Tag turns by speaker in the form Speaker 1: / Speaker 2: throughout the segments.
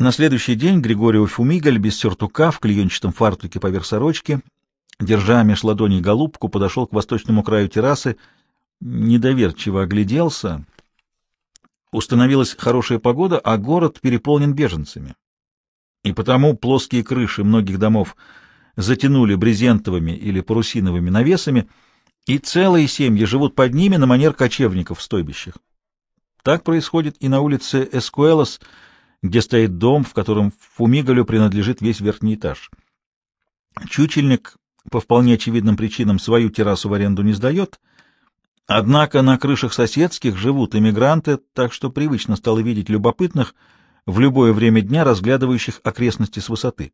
Speaker 1: На следующий день Григорио Фумигаль без сюртука в клеенчатом фартуке поверх сорочки, держа меж ладоней голубку, подошел к восточному краю террасы, недоверчиво огляделся. Установилась хорошая погода, а город переполнен беженцами. И потому плоские крыши многих домов затянули брезентовыми или парусиновыми навесами, и целые семьи живут под ними на манер кочевников в стойбищах. Так происходит и на улице Эскуэлос, где стоит дом, в котором Фумигалю принадлежит весь верхний этаж. Чучельник по вполне очевидным причинам свою террасу в аренду не сдает, однако на крышах соседских живут эмигранты, так что привычно стало видеть любопытных, в любое время дня разглядывающих окрестности с высоты.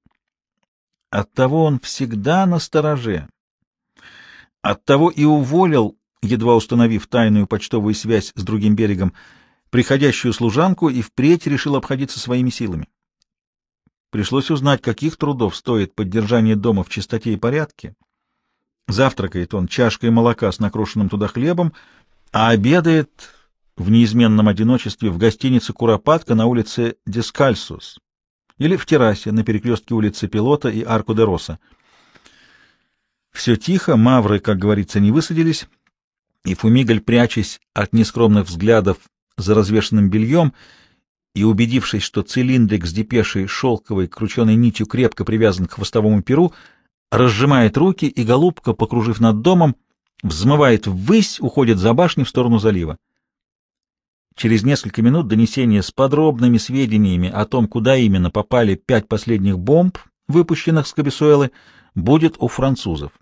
Speaker 1: Оттого он всегда на стороже. Оттого и уволил, едва установив тайную почтовую связь с другим берегом, приходящую служанку и впредь решил обходиться своими силами. Пришлось узнать, каких трудов стоит поддержание дома в чистоте и порядке. Завтракает он чашкой молока с накрошенным туда хлебом, а обедает в неизменном одиночестве в гостинице «Куропатка» на улице Дискальсус или в террасе на перекрестке улицы Пилота и Арку де Роса. Все тихо, мавры, как говорится, не высадились, и Фумигаль, прячась от нескромных взглядов за развешенным бельем и, убедившись, что цилиндрик с депешей шелковой крученой нитью крепко привязан к хвостовому перу, разжимает руки, и голубка, покружив над домом, взмывает ввысь, уходит за башню в сторону залива. Через несколько минут донесение с подробными сведениями о том, куда именно попали пять последних бомб, выпущенных с Кабесуэлы, будет у французов.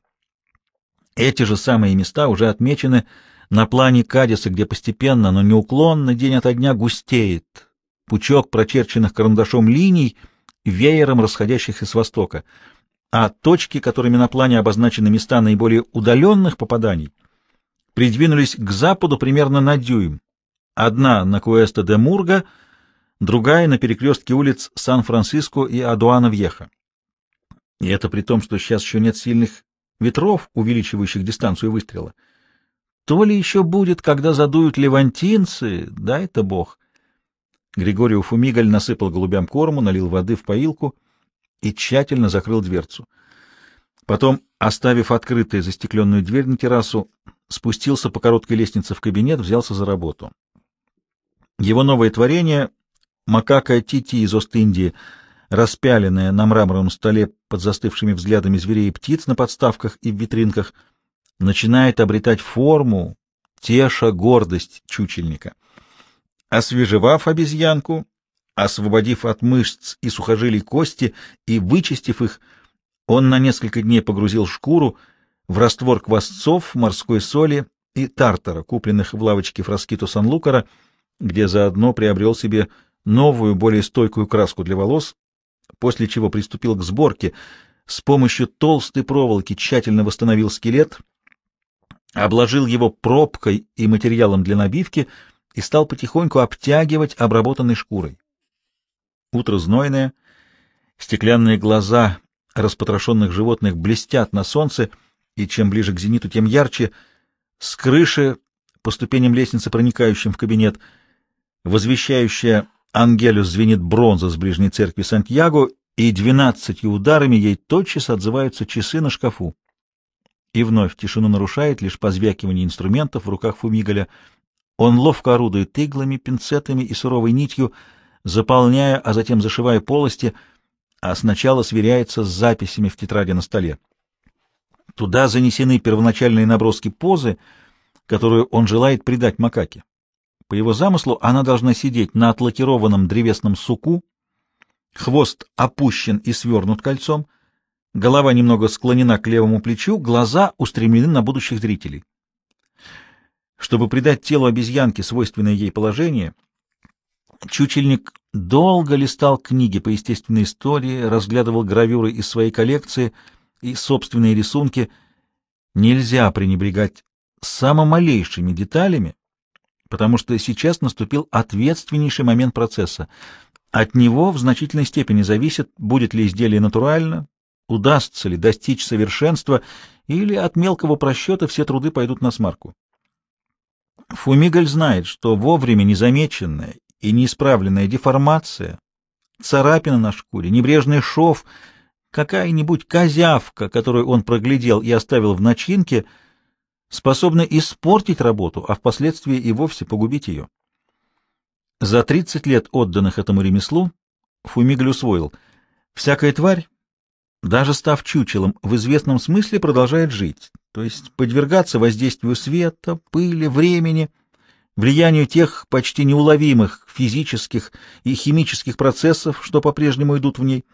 Speaker 1: Эти же самые места уже отмечены на плане Кадиса, где постепенно, но неуклонно, день ото дня густеет пучок прочерченных карандашом линий, веером расходящихся с востока, а точки, которыми на плане обозначены места наиболее удаленных попаданий, придвинулись к западу примерно на дюйм, Одна на Куэста де Мурга, другая на перекрестке улиц Сан-Франциско и Адуана-Вьеха. И это при том, что сейчас еще нет сильных ветров, увеличивающих дистанцию выстрела. То ли еще будет, когда задуют левантинцы, да это бог. Григорий Фумигаль насыпал голубям корму, налил воды в поилку и тщательно закрыл дверцу. Потом, оставив открытой застекленную дверь на террасу, спустился по короткой лестнице в кабинет, взялся за работу. Его новое творение — макака Тити из Ост-Индии, распяленная на мраморном столе под застывшими взглядами зверей и птиц на подставках и в витринках, начинает обретать форму, теша гордость чучельника. Освежевав обезьянку, освободив от мышц и сухожилий кости и вычистив их, он на несколько дней погрузил шкуру в раствор квасцов, морской соли и тартара, купленных в лавочке Фраскито Сан-Лукара, где заодно приобрел себе новую, более стойкую краску для волос, после чего приступил к сборке. С помощью толстой проволоки тщательно восстановил скелет, обложил его пробкой и материалом для набивки и стал потихоньку обтягивать обработанной шкурой. Утро знойное, стеклянные глаза распотрошенных животных блестят на солнце, и чем ближе к зениту, тем ярче. С крыши, по ступеням лестницы, проникающим в кабинет, — возвещающая Ангелю звенит бронза с ближней церкви Сантьяго, и двенадцатью ударами ей тотчас отзываются часы на шкафу. И вновь тишину нарушает лишь позвякивание инструментов в руках Фумигаля. Он ловко орудует иглами, пинцетами и суровой нитью, заполняя, а затем зашивая полости, а сначала сверяется с записями в тетради на столе. Туда занесены первоначальные наброски позы, которую он желает придать макаке. По его замыслу она должна сидеть на отлакированном древесном суку, хвост опущен и свернут кольцом, голова немного склонена к левому плечу, глаза устремлены на будущих зрителей. Чтобы придать телу обезьянки свойственное ей положение, чучельник долго листал книги по естественной истории, разглядывал гравюры из своей коллекции и собственные рисунки. Нельзя пренебрегать самым малейшими деталями, потому что сейчас наступил ответственнейший момент процесса. От него в значительной степени зависит, будет ли изделие натурально, удастся ли достичь совершенства, или от мелкого просчета все труды пойдут на смарку. Фумигаль знает, что вовремя незамеченная и неисправленная деформация царапина на шкуре, небрежный шов, какая-нибудь козявка, которую он проглядел и оставил в начинке, способна испортить работу, а впоследствии и вовсе погубить ее. За 30 лет, отданных этому ремеслу, Фумигль усвоил, всякая тварь, даже став чучелом, в известном смысле продолжает жить, то есть подвергаться воздействию света, пыли, времени, влиянию тех почти неуловимых физических и химических процессов, что по-прежнему идут в ней.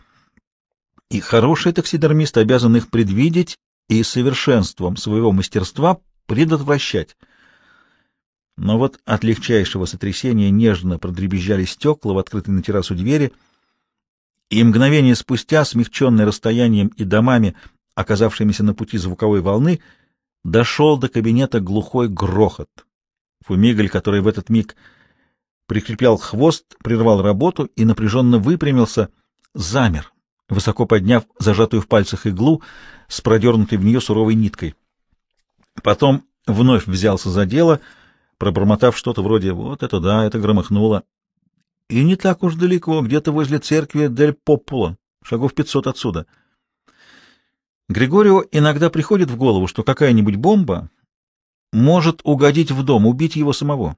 Speaker 1: И хороший таксидермист обязан их предвидеть и совершенством своего мастерства предотвращать. Но вот от легчайшего сотрясения нежно продребезжали стекла в открытой на террасу двери — и мгновение спустя, смягченный расстоянием и домами, оказавшимися на пути звуковой волны, дошел до кабинета глухой грохот. Фумигаль, который в этот миг прикреплял хвост, прервал работу и напряженно выпрямился, замер, высоко подняв зажатую в пальцах иглу с продернутой в нее суровой ниткой. Потом вновь взялся за дело, пробормотав что-то вроде «вот это да, это громыхнуло», и не так уж далеко, где-то возле церкви Дель Поппула, шагов пятьсот отсюда. Григорио иногда приходит в голову, что какая-нибудь бомба может угодить в дом, убить его самого.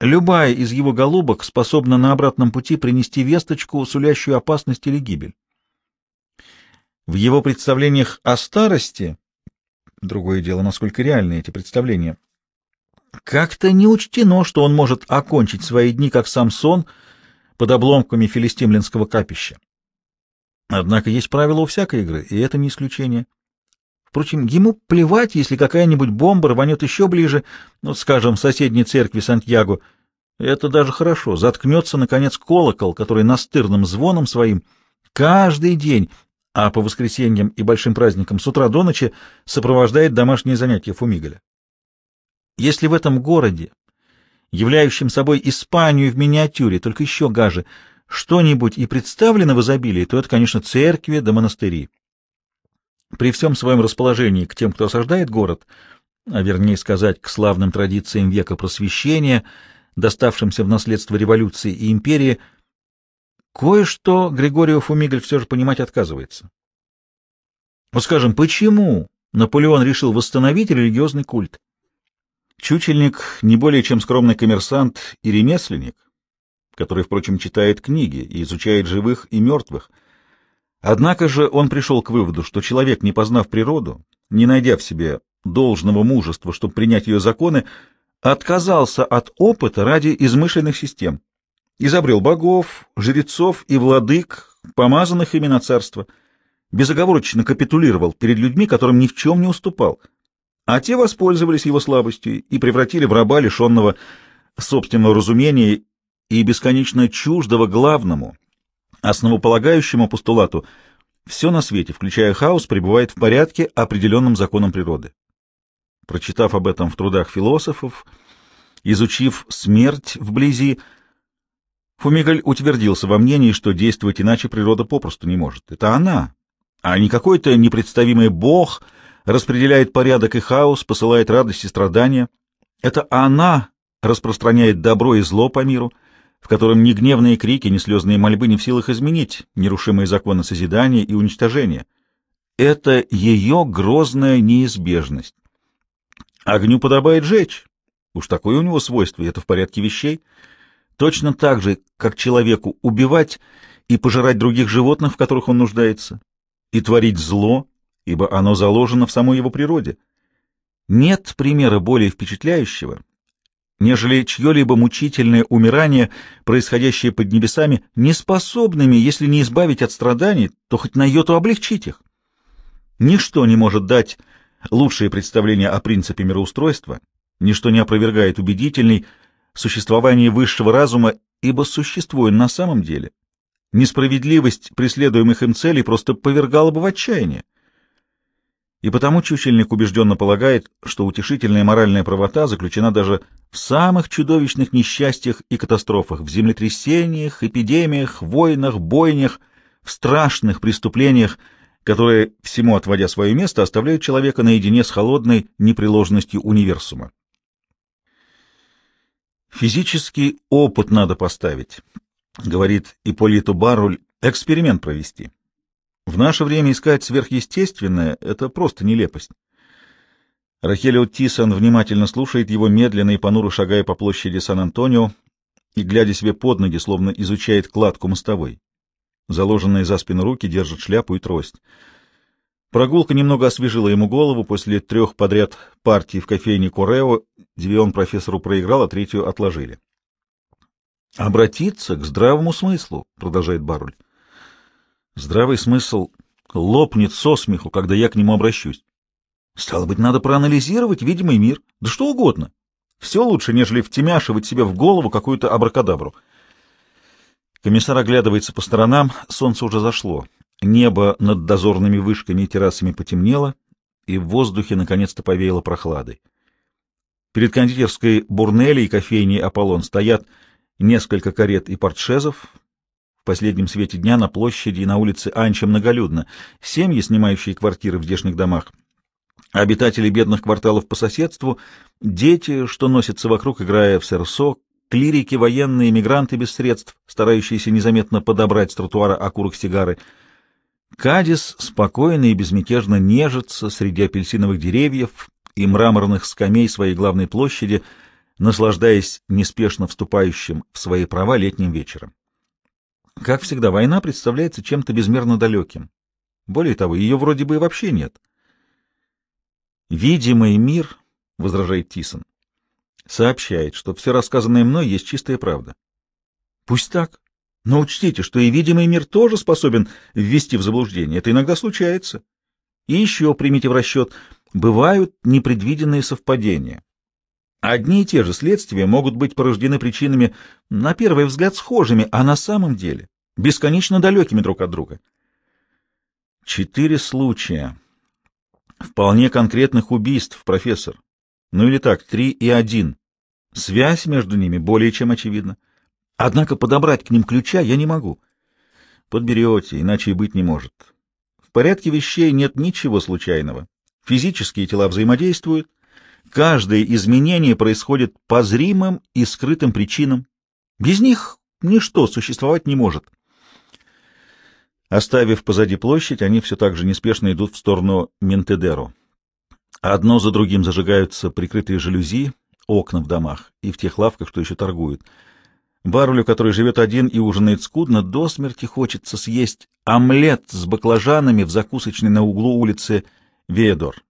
Speaker 1: Любая из его голубок способна на обратном пути принести весточку, сулящую опасность или гибель. В его представлениях о старости, другое дело, насколько реальны эти представления, как-то не учтено, что он может окончить свои дни, как Самсон, под обломками филистимлинского капища. Однако есть правила у всякой игры, и это не исключение. Впрочем, ему плевать, если какая-нибудь бомба рванет еще ближе, ну, скажем, в соседней церкви Сантьяго. Это даже хорошо. Заткнется, наконец, колокол, который настырным звоном своим каждый день, а по воскресеньям и большим праздникам с утра до ночи сопровождает домашние занятия Фумигаля. Если в этом городе, являющем собой Испанию в миниатюре, только еще гаже, что-нибудь и представлено в изобилии, то это, конечно, церкви да монастыри. При всем своем расположении к тем, кто осаждает город, а вернее сказать, к славным традициям века просвещения, доставшимся в наследство революции и империи, кое-что Григорио Фумигаль все же понимать отказывается. Вот скажем, почему Наполеон решил восстановить религиозный культ? Чучельник не более чем скромный коммерсант и ремесленник, который, впрочем, читает книги и изучает живых и мертвых. Однако же он пришел к выводу, что человек, не познав природу, не найдя в себе должного мужества, чтобы принять ее законы, отказался от опыта ради измышленных систем, изобрел богов, жрецов и владык, помазанных ими на безоговорочно капитулировал перед людьми, которым ни в чем не уступал — а те воспользовались его слабостью и превратили в раба, лишенного собственного разумения и бесконечно чуждого главному, основополагающему постулату «все на свете, включая хаос, пребывает в порядке, определенным законом природы». Прочитав об этом в трудах философов, изучив смерть вблизи, Фумигаль утвердился во мнении, что действовать иначе природа попросту не может. Это она, а не какой-то непредставимый бог — распределяет порядок и хаос, посылает радость и страдания. Это она распространяет добро и зло по миру, в котором ни гневные крики, ни слезные мольбы не в силах изменить нерушимые законы созидания и уничтожения. Это ее грозная неизбежность. Огню подобает жечь. Уж такое у него свойство, и это в порядке вещей. Точно так же, как человеку убивать и пожирать других животных, в которых он нуждается, и творить зло, ибо оно заложено в самой его природе. Нет примера более впечатляющего, нежели чье-либо мучительное умирание, происходящее под небесами, неспособными, если не избавить от страданий, то хоть на йоту облегчить их. Ничто не может дать лучшее представление о принципе мироустройства, ничто не опровергает убедительный существование высшего разума, ибо существует на самом деле. Несправедливость преследуемых им целей просто повергала бы в отчаяние. И потому чучельник убежденно полагает, что утешительная моральная правота заключена даже в самых чудовищных несчастьях и катастрофах, в землетрясениях, эпидемиях, войнах, бойнях, в страшных преступлениях, которые, всему отводя свое место, оставляют человека наедине с холодной непреложностью универсума. Физический опыт надо поставить, — говорит Ипполиту Баруль, — эксперимент провести. В наше время искать сверхъестественное — это просто нелепость. Рахелио Тисон внимательно слушает его, медленно и понуро шагая по площади Сан-Антонио и, глядя себе под ноги, словно изучает кладку мостовой. Заложенные за спину руки держат шляпу и трость. Прогулка немного освежила ему голову после трех подряд партий в кофейне Корео, две он профессору проиграл, а третью отложили. «Обратиться к здравому смыслу», — продолжает Баруль. «Здравый смысл лопнет со смеху, когда я к нему обращусь. Стало быть, надо проанализировать видимый мир, да что угодно. Все лучше, нежели втемяшивать себе в голову какую-то абракадабру». Комиссар оглядывается по сторонам, солнце уже зашло. Небо над дозорными вышками и террасами потемнело, и в воздухе наконец-то повеяло прохладой. Перед кондитерской Бурнелли и кофейней «Аполлон» стоят несколько карет и портшезов. Последнем свете дня на площади и на улице Анча многолюдно. Семьи, снимающие квартиры в здешних домах, обитатели бедных кварталов по соседству, дети, что носятся вокруг, играя в серсо, клирики, военные, мигранты без средств, старающиеся незаметно подобрать с тротуара окурок сигары — Кадис спокойно и безмятежно нежится среди апельсиновых деревьев и мраморных скамей своей главной площади, наслаждаясь неспешно вступающим в свои права летним вечером. Как всегда, война представляется чем-то безмерно далеким. Более того, ее вроде бы и вообще нет. «Видимый мир», — возражает Тисон, — сообщает, что все рассказанное мной есть чистая правда. Пусть так. Но учтите, что и видимый мир тоже способен ввести в заблуждение. Это иногда случается. И еще примите в расчет, бывают непредвиденные совпадения. Одни и те же следствия могут быть порождены причинами, на первый взгляд, схожими, а на самом деле бесконечно далекими друг от друга. Четыре случая. Вполне конкретных убийств, профессор. Ну или так, три и один. Связь между ними более чем очевидна. Однако подобрать к ним ключа я не могу. Подберете, иначе и быть не может. В порядке вещей нет ничего случайного. Физические тела взаимодействуют. Каждое изменение происходит по зримым и скрытым причинам. Без них ничто существовать не может. Оставив позади площадь, они все так же неспешно идут в сторону Ментедеро. Одно за другим зажигаются прикрытые жалюзи, окна в домах и в тех лавках, что еще торгуют — Барулю, который живет один и ужинает скудно, до смерти хочется съесть омлет с баклажанами в закусочной на углу улицы Ведор.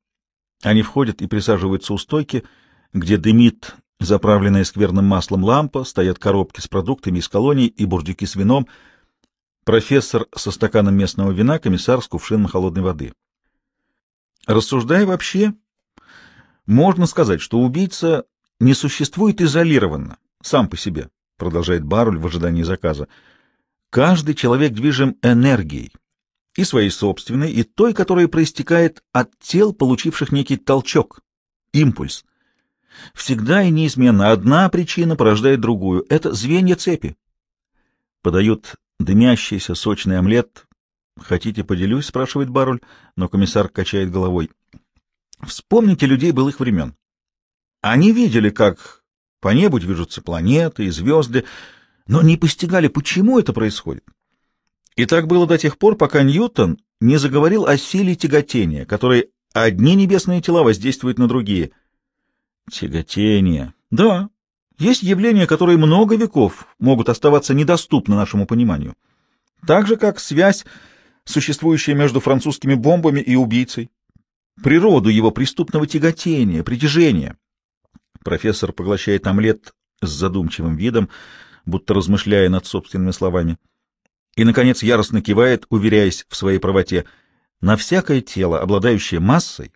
Speaker 1: Они входят и присаживаются у стойки, где дымит заправленная скверным маслом лампа, стоят коробки с продуктами из колоний и бурдюки с вином, профессор со стаканом местного вина, комиссар с кувшином холодной воды. Рассуждая вообще, можно сказать, что убийца не существует изолированно, сам по себе. — продолжает Баруль в ожидании заказа, — каждый человек движим энергией, и своей собственной, и той, которая проистекает от тел, получивших некий толчок, импульс. Всегда и неизменно одна причина порождает другую. Это звенья цепи. Подают дымящийся сочный омлет. «Хотите, поделюсь?» — спрашивает Баруль, но комиссар качает головой. «Вспомните людей былых времен. Они видели, как по небу движутся планеты и звезды, но не постигали, почему это происходит. И так было до тех пор, пока Ньютон не заговорил о силе тяготения, которой одни небесные тела воздействуют на другие. Тяготение. Да, есть явления, которые много веков могут оставаться недоступны нашему пониманию. Так же, как связь, существующая между французскими бомбами и убийцей. Природу его преступного тяготения, притяжения. Профессор поглощает омлет с задумчивым видом, будто размышляя над собственными словами. И, наконец, яростно кивает, уверяясь в своей правоте. На всякое тело, обладающее массой,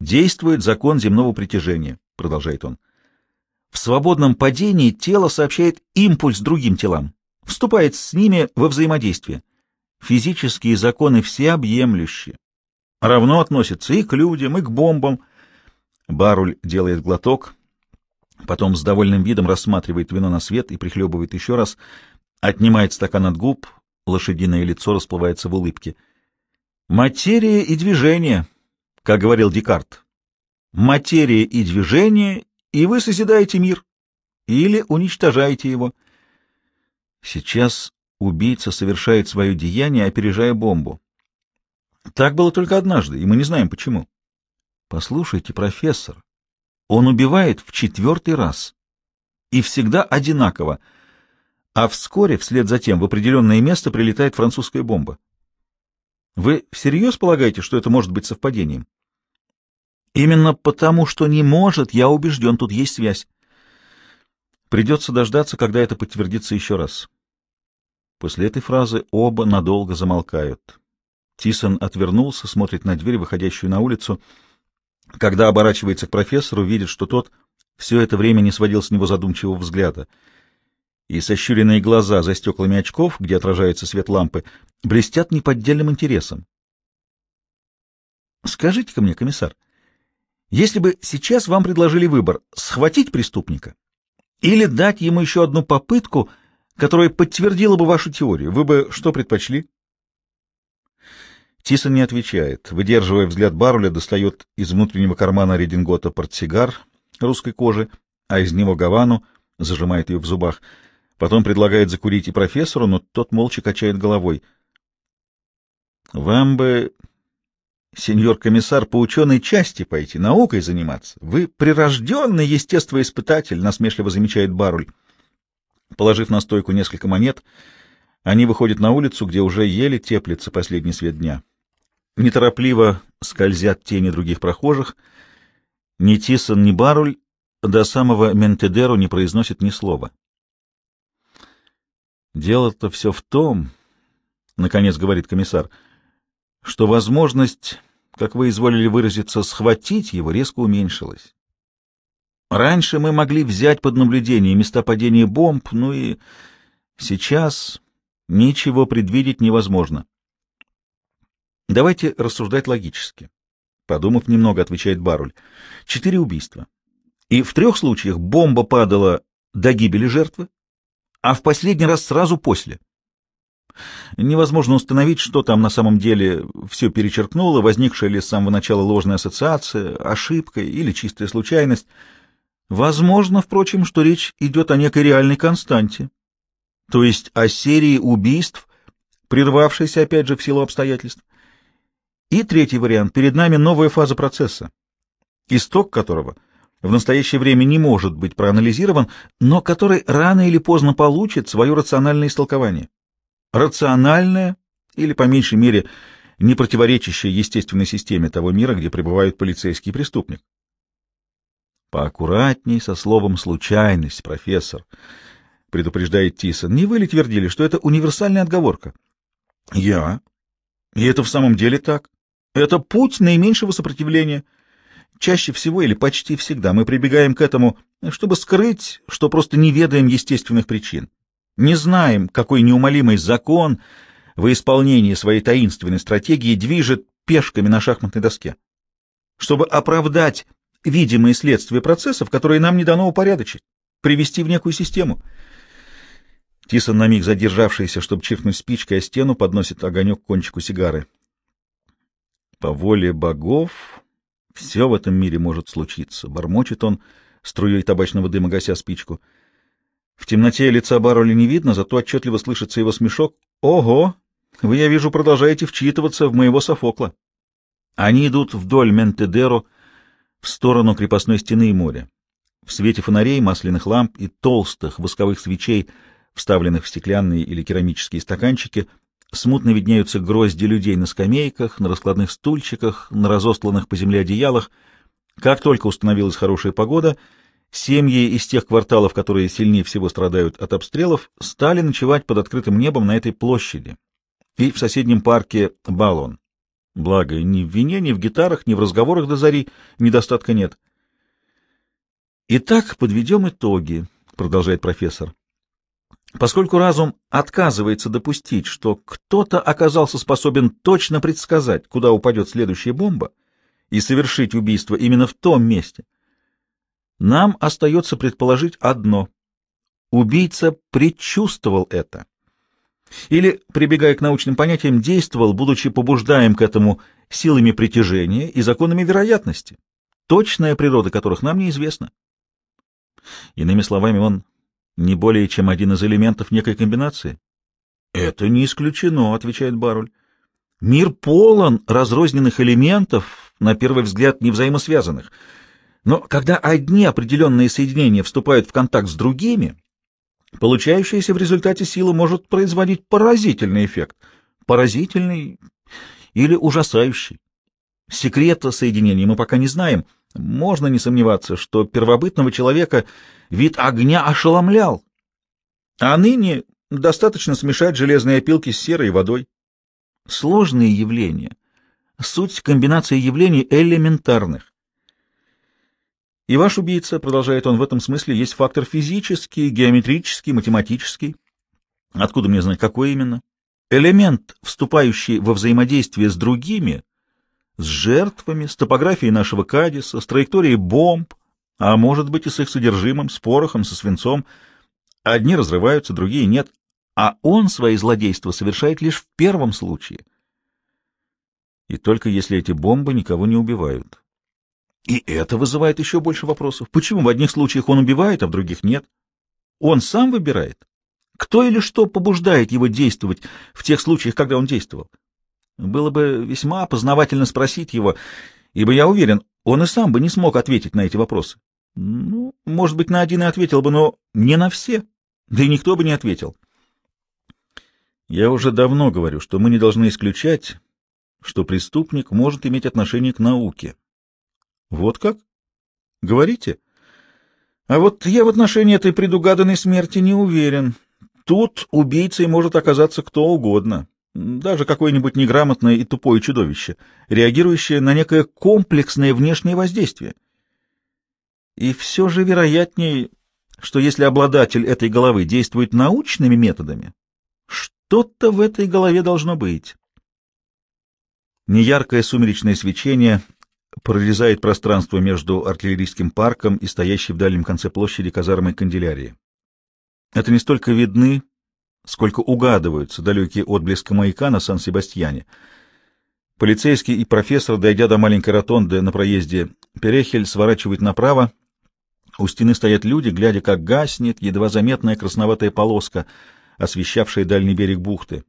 Speaker 1: действует закон земного притяжения, продолжает он. В свободном падении тело сообщает импульс другим телам, вступает с ними во взаимодействие. Физические законы всеобъемлющие. Равно относятся и к людям, и к бомбам. Баруль делает глоток, Потом с довольным видом рассматривает вино на свет и прихлебывает еще раз, отнимает стакан от губ, лошадиное лицо расплывается в улыбке. «Материя и движение», как говорил Декарт. «Материя и движение, и вы созидаете мир, или уничтожаете его». Сейчас убийца совершает свое деяние, опережая бомбу. Так было только однажды, и мы не знаем почему. Послушайте, профессор, он убивает в четвертый раз. И всегда одинаково. А вскоре, вслед за тем, в определенное место прилетает французская бомба. Вы всерьез полагаете, что это может быть совпадением? Именно потому, что не может, я убежден, тут есть связь. Придется дождаться, когда это подтвердится еще раз. После этой фразы оба надолго замолкают. Тисон отвернулся, смотрит на дверь, выходящую на улицу. Когда оборачивается к профессору, видит, что тот все это время не сводил с него задумчивого взгляда. И сощуренные глаза за стеклами очков, где отражается свет лампы, блестят неподдельным интересом. «Скажите-ка мне, комиссар, если бы сейчас вам предложили выбор — схватить преступника или дать ему еще одну попытку, которая подтвердила бы вашу теорию, вы бы что предпочли?» Тисон не отвечает. Выдерживая взгляд Баруля, достает из внутреннего кармана редингота портсигар русской кожи, а из него гавану, зажимает ее в зубах. Потом предлагает закурить и профессору, но тот молча качает головой. — Вам бы, сеньор комиссар, по ученой части пойти, наукой заниматься. Вы прирожденный естествоиспытатель, — насмешливо замечает Баруль. Положив на стойку несколько монет, они выходят на улицу, где уже еле теплится последний свет дня. Неторопливо скользят тени других прохожих. Ни Тисон, ни Баруль до самого Ментедеру не произносят ни слова. «Дело-то все в том, — наконец говорит комиссар, — что возможность, как вы изволили выразиться, схватить его резко уменьшилась. Раньше мы могли взять под наблюдение места падения бомб, ну и сейчас ничего предвидеть невозможно. Давайте рассуждать логически. Подумав немного, отвечает Баруль. Четыре убийства. И в трех случаях бомба падала до гибели жертвы, а в последний раз сразу после. Невозможно установить, что там на самом деле все перечеркнуло, возникшая ли с самого начала ложная ассоциация, ошибка или чистая случайность. Возможно, впрочем, что речь идет о некой реальной константе, то есть о серии убийств, прервавшейся опять же в силу обстоятельств. И третий вариант. Перед нами новая фаза процесса, исток которого в настоящее время не может быть проанализирован, но который рано или поздно получит свое рациональное истолкование. Рациональное, или, по меньшей мере, не противоречащее естественной системе того мира, где пребывает полицейский преступник. Поаккуратней со словом «случайность», профессор, предупреждает Тисон. Не вы ли твердили, что это универсальная отговорка? Я. И это в самом деле так. Это путь наименьшего сопротивления. Чаще всего или почти всегда мы прибегаем к этому, чтобы скрыть, что просто не ведаем естественных причин. Не знаем, какой неумолимый закон во исполнении своей таинственной стратегии движет пешками на шахматной доске. Чтобы оправдать видимые следствия процессов, которые нам не дано упорядочить, привести в некую систему. Тисон, на миг задержавшийся, чтобы чиркнуть спичкой о стену, подносит огонек к кончику сигары. По воле богов все в этом мире может случиться, — бормочет он, струей табачного дыма гася спичку. В темноте лица Барроли не видно, зато отчетливо слышится его смешок. «Ого! Вы, я вижу, продолжаете вчитываться в моего Софокла». Они идут вдоль Ментедеро в сторону крепостной стены и моря. В свете фонарей, масляных ламп и толстых восковых свечей, вставленных в стеклянные или керамические стаканчики — Смутно виднеются грозди людей на скамейках, на раскладных стульчиках, на разостланных по земле одеялах. Как только установилась хорошая погода, семьи из тех кварталов, которые сильнее всего страдают от обстрелов, стали ночевать под открытым небом на этой площади и в соседнем парке Балон. Благо, ни в вине, ни в гитарах, ни в разговорах до зари недостатка нет. «Итак, подведем итоги», — продолжает профессор. Поскольку разум отказывается допустить, что кто-то оказался способен точно предсказать, куда упадет следующая бомба, и совершить убийство именно в том месте, нам остается предположить одно. Убийца предчувствовал это. Или, прибегая к научным понятиям, действовал, будучи побуждаем к этому силами притяжения и законами вероятности, точная природа которых нам неизвестна. Иными словами, он Не более чем один из элементов некой комбинации? Это не исключено, отвечает Баруль. Мир полон разрозненных элементов, на первый взгляд не взаимосвязанных. Но когда одни определенные соединения вступают в контакт с другими, получающаяся в результате сила может производить поразительный эффект. Поразительный или ужасающий. Секрета соединения мы пока не знаем. Можно не сомневаться, что первобытного человека вид огня ошеломлял. А ныне достаточно смешать железные опилки с серой водой. Сложные явления. Суть комбинации явлений элементарных. И ваш убийца, продолжает он в этом смысле, есть фактор физический, геометрический, математический. Откуда мне знать, какой именно? Элемент, вступающий во взаимодействие с другими, с жертвами, с топографией нашего Кадиса, с траекторией бомб, а может быть и с их содержимым, с порохом, со свинцом. Одни разрываются, другие нет, а он свои злодейства совершает лишь в первом случае. И только если эти бомбы никого не убивают. И это вызывает еще больше вопросов. Почему в одних случаях он убивает, а в других нет? Он сам выбирает. Кто или что побуждает его действовать в тех случаях, когда он действовал? Было бы весьма познавательно спросить его, ибо я уверен, он и сам бы не смог ответить на эти вопросы. Ну, может быть, на один и ответил бы, но не на все. Да и никто бы не ответил. Я уже давно говорю, что мы не должны исключать, что преступник может иметь отношение к науке. Вот как? Говорите? А вот я в отношении этой предугаданной смерти не уверен. Тут убийцей может оказаться кто угодно, даже какое-нибудь неграмотное и тупое чудовище, реагирующее на некое комплексное внешнее воздействие. И все же вероятнее, что если обладатель этой головы действует научными методами, что-то в этой голове должно быть. Неяркое сумеречное свечение прорезает пространство между артиллерийским парком и стоящей в дальнем конце площади казармой канделярии. Это не столько видны, сколько угадываются далекие отблеска маяка на Сан-Себастьяне. Полицейский и профессор, дойдя до маленькой ротонды на проезде Перехель, сворачивают направо. У стены стоят люди, глядя, как гаснет едва заметная красноватая полоска, освещавшая дальний берег бухты.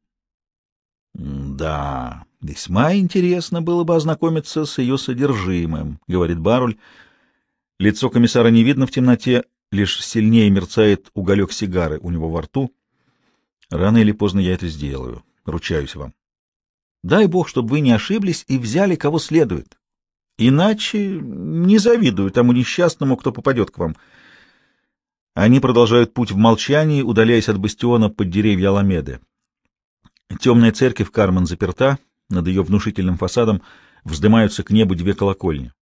Speaker 1: Да, весьма интересно было бы ознакомиться с ее содержимым, — говорит Баруль. Лицо комиссара не видно в темноте, лишь сильнее мерцает уголек сигары у него во рту. Рано или поздно я это сделаю, ручаюсь вам. Дай бог, чтобы вы не ошиблись и взяли кого следует. Иначе не завидую тому несчастному, кто попадет к вам. Они продолжают путь в молчании, удаляясь от бастиона под деревья Аламеды. Темная церковь Кармен заперта, над ее внушительным фасадом вздымаются к небу две колокольни.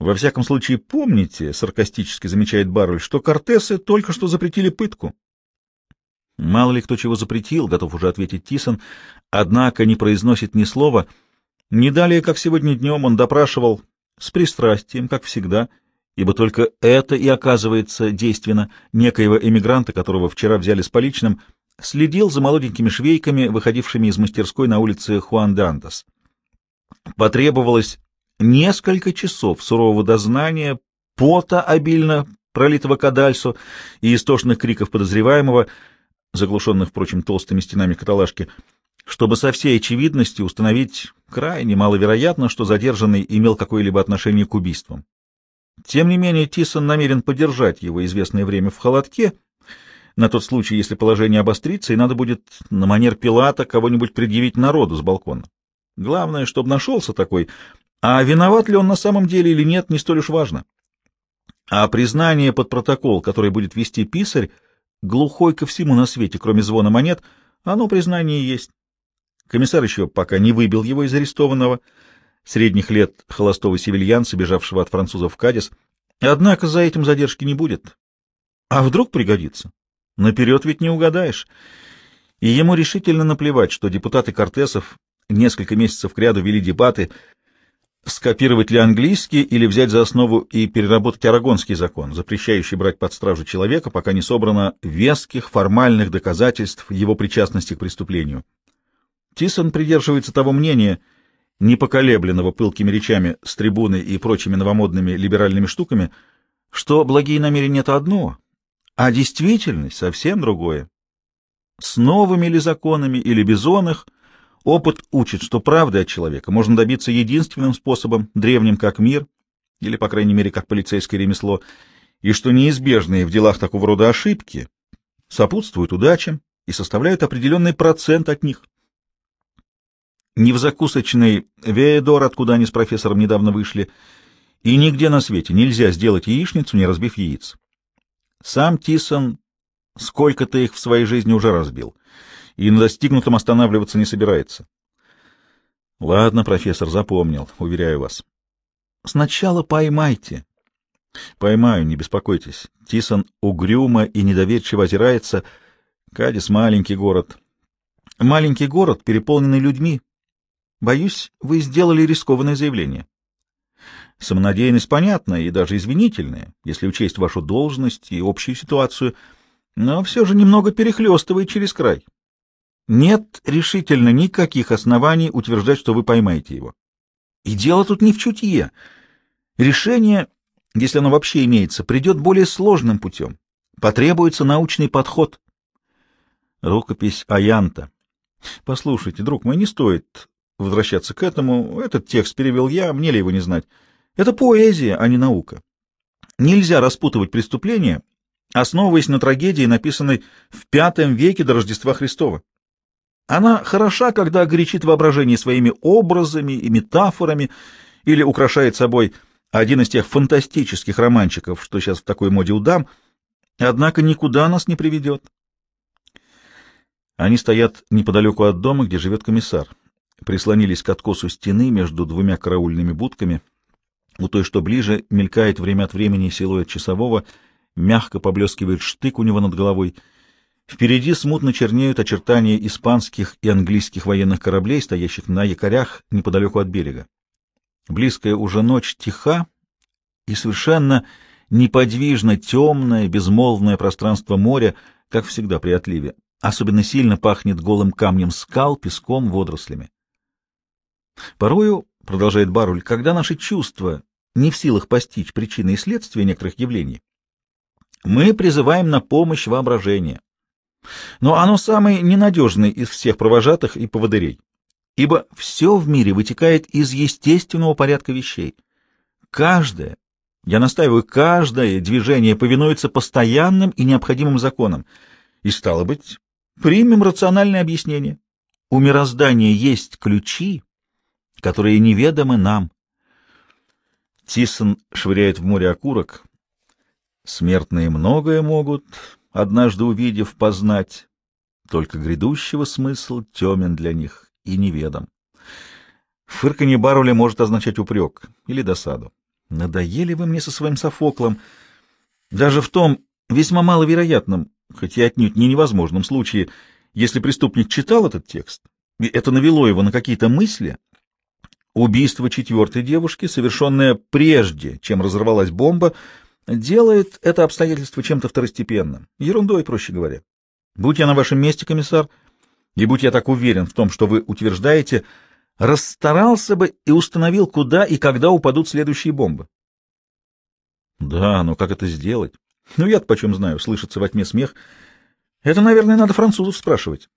Speaker 1: Во всяком случае, помните, — саркастически замечает Баруль, — что Кортесы только что запретили пытку. Мало ли кто чего запретил, готов уже ответить Тисон, однако не произносит ни слова. Не далее, как сегодня днем, он допрашивал с пристрастием, как всегда, ибо только это и оказывается действенно некоего эмигранта, которого вчера взяли с поличным, — следил за молоденькими швейками, выходившими из мастерской на улице Хуан Дантас. Потребовалось несколько часов сурового дознания, пота обильно пролитого кадальсу и истошных криков подозреваемого, заглушенных, впрочем, толстыми стенами каталажки, чтобы со всей очевидностью установить крайне маловероятно, что задержанный имел какое-либо отношение к убийствам. Тем не менее, Тисон намерен подержать его известное время в холодке на тот случай, если положение обострится, и надо будет на манер Пилата кого-нибудь предъявить народу с балкона. Главное, чтобы нашелся такой, а виноват ли он на самом деле или нет, не столь уж важно. А признание под протокол, который будет вести писарь, глухой ко всему на свете, кроме звона монет, оно признание есть. Комиссар еще пока не выбил его из арестованного, средних лет холостого севильянца, бежавшего от французов в Кадис. Однако за этим задержки не будет. А вдруг пригодится? Наперед ведь не угадаешь. И ему решительно наплевать, что депутаты Кортесов несколько месяцев кряду вели дебаты, скопировать ли английский или взять за основу и переработать арагонский закон, запрещающий брать под стражу человека, пока не собрано веских формальных доказательств его причастности к преступлению. Тисон придерживается того мнения, непоколебленного пылкими речами с трибуны и прочими новомодными либеральными штуками, что благие намерения — это одно, А действительность совсем другое. С новыми ли законами или без их, опыт учит, что правды от человека можно добиться единственным способом, древним как мир, или, по крайней мере, как полицейское ремесло, и что неизбежные в делах такого рода ошибки сопутствуют удачам и составляют определенный процент от них. Ни в закусочной Веедор, откуда они с профессором недавно вышли, и нигде на свете нельзя сделать яичницу, не разбив яиц. Сам Тисон сколько-то их в своей жизни уже разбил, и на достигнутом останавливаться не собирается. Ладно, профессор, запомнил, уверяю вас. Сначала поймайте. Поймаю, не беспокойтесь. Тисон угрюмо и недоверчиво озирается. Кадис — маленький город. Маленький город, переполненный людьми. Боюсь, вы сделали рискованное заявление. Самонадеянность понятная и даже извинительная, если учесть вашу должность и общую ситуацию, но все же немного перехлестывает через край. Нет решительно никаких оснований утверждать, что вы поймаете его. И дело тут не в чутье. Решение, если оно вообще имеется, придет более сложным путем. Потребуется научный подход. Рукопись Аянта. Послушайте, друг мой, не стоит возвращаться к этому. Этот текст перевел я, мне ли его не знать. Это поэзия, а не наука. Нельзя распутывать преступления, основываясь на трагедии, написанной в V веке до Рождества Христова. Она хороша, когда горячит воображение своими образами и метафорами или украшает собой один из тех фантастических романчиков, что сейчас в такой моде у дам, однако никуда нас не приведет. Они стоят неподалеку от дома, где живет комиссар. Прислонились к откосу стены между двумя караульными будками — у той, что ближе, мелькает время от времени силуэт часового, мягко поблескивает штык у него над головой. Впереди смутно чернеют очертания испанских и английских военных кораблей, стоящих на якорях неподалеку от берега. Близкая уже ночь тиха, и совершенно неподвижно темное, безмолвное пространство моря, как всегда при отливе. Особенно сильно пахнет голым камнем скал, песком, водорослями. Порою — продолжает Баруль, — когда наши чувства не в силах постичь причины и следствия некоторых явлений, мы призываем на помощь воображение. Но оно самое ненадежное из всех провожатых и поводырей, ибо все в мире вытекает из естественного порядка вещей. Каждое, я настаиваю, каждое движение повинуется постоянным и необходимым законам, и, стало быть, примем рациональное объяснение. У мироздания есть ключи, которые неведомы нам. Тисон швыряет в море окурок. Смертные многое могут, однажды увидев, познать. Только грядущего смысл темен для них и неведом. Фырканье Баруля может означать упрек или досаду. Надоели вы мне со своим Софоклом. Даже в том весьма маловероятном, хоть и отнюдь не невозможном случае, если преступник читал этот текст, и это навело его на какие-то мысли, Убийство четвертой девушки, совершенное прежде, чем разорвалась бомба, делает это обстоятельство чем-то второстепенным, ерундой, проще говоря. Будь я на вашем месте, комиссар, и будь я так уверен в том, что вы утверждаете, расстарался бы и установил, куда и когда упадут следующие бомбы. Да, но как это сделать? Ну, я-то почем знаю, слышится во тьме смех. Это, наверное, надо французов спрашивать.